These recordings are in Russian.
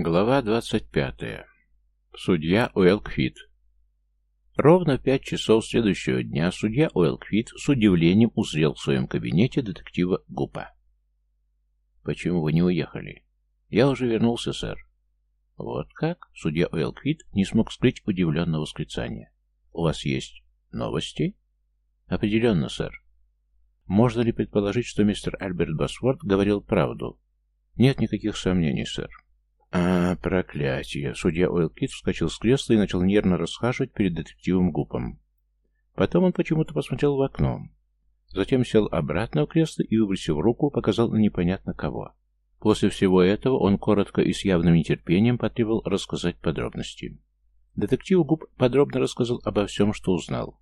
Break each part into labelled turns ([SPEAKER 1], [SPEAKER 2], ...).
[SPEAKER 1] Глава 25. Судья Уэлкфит. Ровно в пять часов следующего дня судья Уэлкфит с удивлением узрел в своем кабинете детектива Гупа. «Почему вы не уехали?» «Я уже вернулся, сэр». «Вот как?» Судья Уэлкфит не смог скрыть удивленного восклицания. «У вас есть новости?» «Определенно, сэр». «Можно ли предположить, что мистер Альберт Басворд говорил правду?» «Нет никаких сомнений, сэр». «А, проклятие!» Судья Уэлкит вскочил с кресла и начал нервно расхаживать перед детективом Гупом. Потом он почему-то посмотрел в окно. Затем сел обратно в кресло и, выбросив руку, показал на непонятно кого. После всего этого он коротко и с явным нетерпением потребовал рассказать подробности. Детектив Губ подробно рассказал обо всем, что узнал.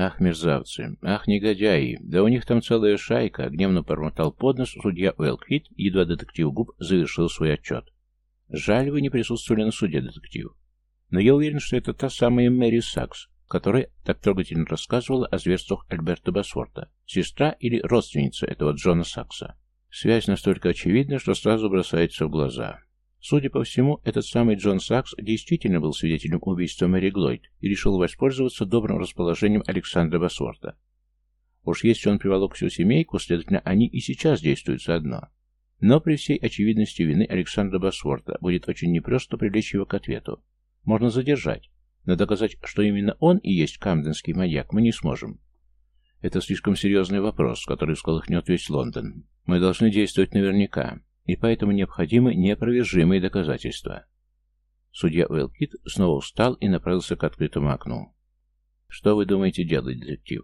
[SPEAKER 1] «Ах, мерзавцы! Ах, негодяи! Да у них там целая шайка!» — гневно промотал под судья Уэлквит, едва детектив Губ завершил свой отчет. «Жаль, вы не присутствовали на суде, детектив. Но я уверен, что это та самая Мэри Сакс, которая так трогательно рассказывала о зверствах Альберта Басфорта, сестра или родственница этого Джона Сакса. Связь настолько очевидна, что сразу бросается в глаза. Судя по всему, этот самый Джон Сакс действительно был свидетелем убийства Мэри Глойд и решил воспользоваться добрым расположением Александра Басворта. Уж если он приволок всю семейку, следовательно, они и сейчас действуют заодно. Но при всей очевидности вины Александра Басворта будет очень непросто привлечь его к ответу. Можно задержать, но доказать, что именно он и есть камденский маньяк, мы не сможем. Это слишком серьезный вопрос, который всколыхнет весь Лондон. Мы должны действовать наверняка и поэтому необходимы неопровержимые доказательства. Судья Уэлкит снова встал и направился к открытому окну. «Что вы думаете делать, детектив?»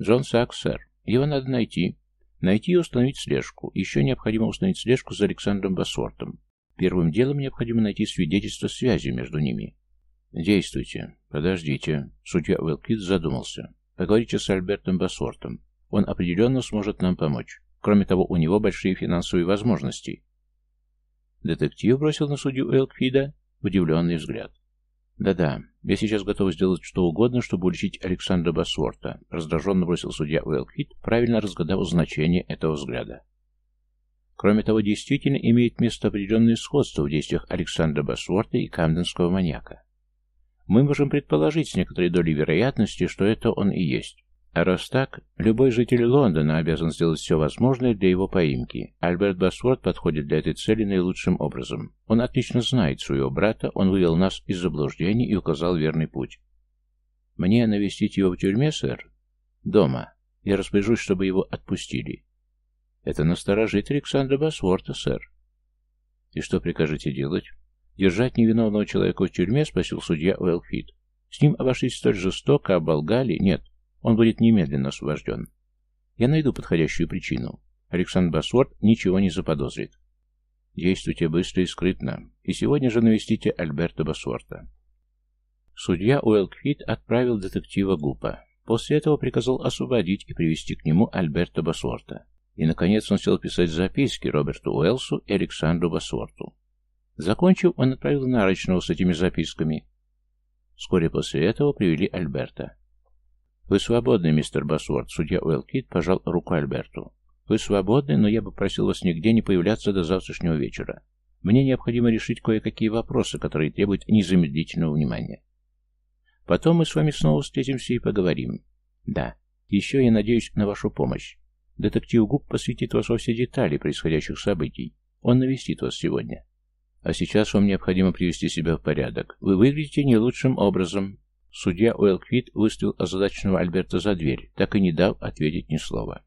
[SPEAKER 1] «Джон Сакс, сэр. Его надо найти. Найти и установить слежку. Еще необходимо установить слежку за Александром Басвортом. Первым делом необходимо найти свидетельство связи между ними». «Действуйте. Подождите». Судья Уэлкит задумался. «Поговорите с Альбертом Басвортом. Он определенно сможет нам помочь. Кроме того, у него большие финансовые возможности. Детектив бросил на судью Элкфида удивленный взгляд. «Да-да, я сейчас готов сделать что угодно, чтобы уличить Александра Басворта», раздраженно бросил судья Уэлкфид, правильно разгадав значение этого взгляда. Кроме того, действительно имеет место определенное сходство в действиях Александра Басворта и камденского маньяка. Мы можем предположить с некоторой долей вероятности, что это он и есть. А раз так, любой житель Лондона обязан сделать все возможное для его поимки. Альберт Басворд подходит для этой цели наилучшим образом. Он отлично знает своего брата, он вывел нас из заблуждений и указал верный путь. Мне навестить его в тюрьме, сэр? Дома. Я распоряжусь, чтобы его отпустили. Это насторожит Александра Басворта, сэр. И что прикажете делать? Держать невиновного человека в тюрьме, спросил судья Уэлфит. С ним обошлись столь жестоко, оболгали? Нет. Он будет немедленно освобожден. Я найду подходящую причину. Александр Басворд ничего не заподозрит. Действуйте быстро и скрытно. И сегодня же навестите Альберта Басворта. Судья Уэлкфит отправил детектива Гупа. После этого приказал освободить и привести к нему Альберта Басворта. И, наконец, он сел писать записки Роберту Уэлсу и Александру Басворту. Закончив, он отправил нарочного с этими записками. Вскоре после этого привели Альберта. «Вы свободны, мистер Басворд», — судья Уэлкит пожал руку Альберту. «Вы свободны, но я бы просил вас нигде не появляться до завтрашнего вечера. Мне необходимо решить кое-какие вопросы, которые требуют незамедлительного внимания. Потом мы с вами снова встретимся и поговорим. Да, еще я надеюсь на вашу помощь. Детектив Губ посвятит вас во все детали происходящих событий. Он навестит вас сегодня. А сейчас вам необходимо привести себя в порядок. Вы выглядите не лучшим образом. Судья Уэлквит выставил озадаченного Альберта за дверь, так и не дав ответить ни слова.